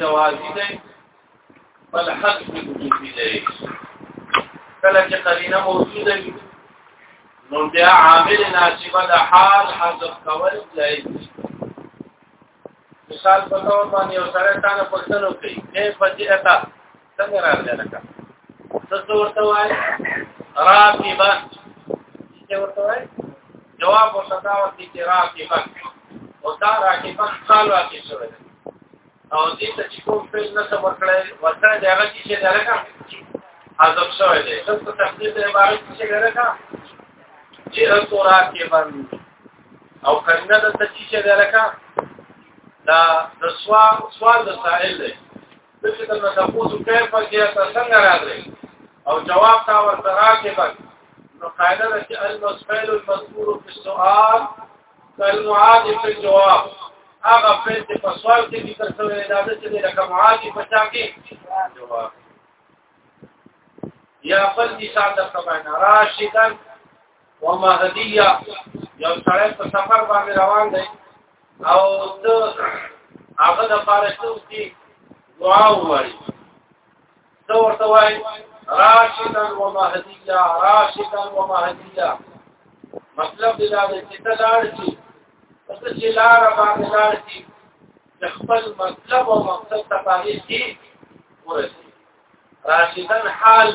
جوازي دی بل حق کې وجودي دی کله چې قرینه موجوده وي نو بیا عامل ناسبه د حال حذف کول جایز دی مثال په تور باندې یو سره تا نه پوښتنه کوي کیف جئتا څنګه راغلی لکه څه ورته وای راکبا څه ورته وای جواب ورته دا ورته چې راکبا او دا راکبا قال واکې شوی او دې ته چې کوم فعل نه صبر کړی ورته دا هغه چې دا لکه حذف شوی دی څه په تفسیر د عبارت کې څنګه کا چې اتورا کې باندې او کنه د تچی چې دا لکه دا د سوال سوال د سائل دی د چې د تاسو کیف کې تاسو څنګه راغلي او جواب تا ورته راکې بس نو قاعده ده چې المسفل المذکور في السؤال كالمعاد في الجواب هغه فعل چې په سوال کې ذکر شوی دی دا چې د رقم عادي په چا کې جواب یا فل مثال د سبعنا راشدن وما هدیه یو سړی په سفر باندې روان دی او ته هغه د پاره چې دعا وایي ته ورته وایي راشدا و مهدیا راشدا و مهدیا مطلب دا دی چې ته لاړ شي ته چې لار باندې لاړ شي خپل مطلب او مقصد ته باندې شي ورسي راشدا حال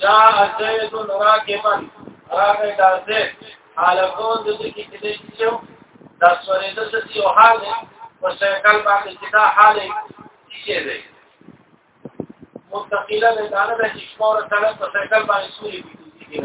جاء زيد راكبا راغی دا زيد حالتون د دې کې دې چې دا سورې د دې او حال په سیکل باندې چې دا حال یې دی مستقله د دانه د شمار سره په سیکل باندې سوري دي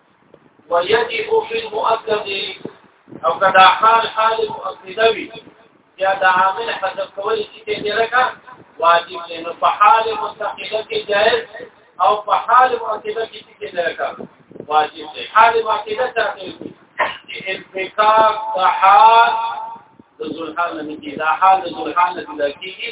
ويجب في المؤكد او کدا حال حال مؤكدوي یا دا عامل حذف کول چې دې لکه واجب دی نو په حال مستقله کې جائز او په حال مؤکده کې چې نه راکړ واجب دی حال مؤکده څه چې انفکاک د حال د ذوالحال نه کې دا حال د ذوالحال نه کېږي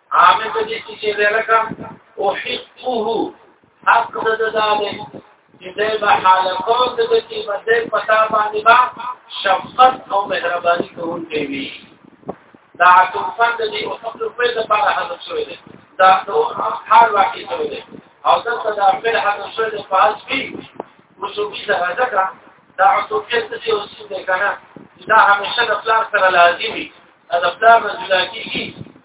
عامه په دې کې چې لکه او حقه حق د داله چې د حالکو د دې باندې پتا باندې با شفقت او مهرباني کوونکی وي دا عطفان د دې او خپل په دې لپاره حاضر شوی دی دا نو حال واقع شوی دی او دا د خپل حاضر شوی دی په حال کې مشوبي سره ذکر دا عطفیت چې اوسې کنه دا همیشه د پلان سره لازمي دا پلان جدا کیږي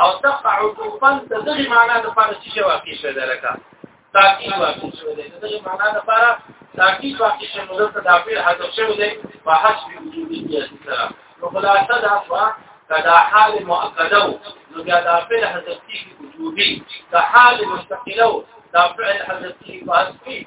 او تقع عطوفا دغه معنا د پاره چې واقع شوه درکا تاکید واقع شوه دغه معنا د پاره تاکید واقع شوه نو د تدابیر حذف شوه دی په حسب وجود دي سره نو خلاصه دا شوه کدا حال مؤکده نو بیا دا فعل حذف کیږي وجوبي دا حال مستقله دا فعل حذف کیږي واسفي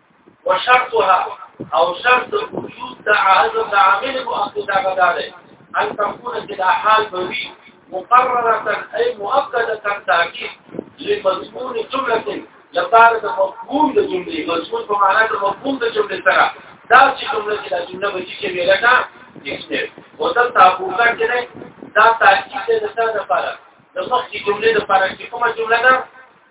وشرطها او شرط وجود د عهد د عامل مؤکد هغه ده ان تكون كده حال بوي مقرره اي مؤكده تاكيد لمضمون جمله لپاره د مفهوم د جملې مضمون په معنا د مفهوم د جملې سره دا چې جمله چې دا جمله به چې ویل کا اسمه او دا تاسو کا چې دا تاکید د څه لپاره د مخکې جملې لپاره چې کومه جمله ده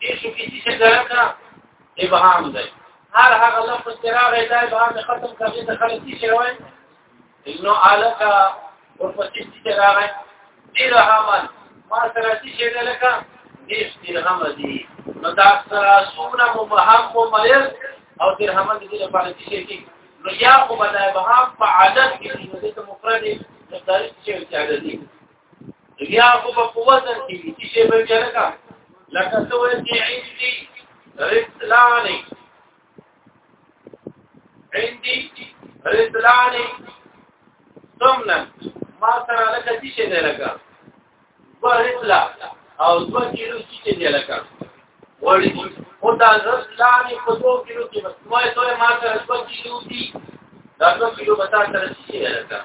دې شو کې چې ځای نه ابهام دی هر هغه لفظ چې راغی دا ابهام ختم کوي د خلک چې وایي انه الکا ورپسې چې راغی درهمن ما سره چې شي لکه دې درهم دي نو دا سره سونه مبهم مميز او درهمن دې لپاره چې شي نو یا خو بنا ابهام په عدد کې دې ته مفرد مختلف شي چې عددي بیا خو په قوت کې چې شی به جلکا لکه څه وایي چې عندي رسلاني عندي رسلاني ثمنا ما سره لکه چې شی نه لکه ورسلا او دو کیلو چې نه لکه وړي او دا رسلاني په دو کیلو کې مسموعه ته ما سره دو کیلو دي دا دو کیلو بتا سره چې نه لکه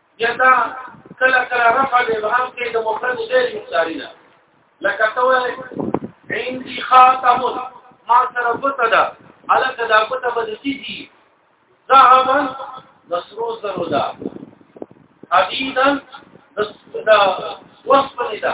یدا کله کله رفع د ابهام کې د مفرد غیر مختاری نه لکه ته وایې عندي خاتم ما سره پته ده الک دا پته به دي دي ذهبا نصرو زرو ده حدیدا دا وصف نه ده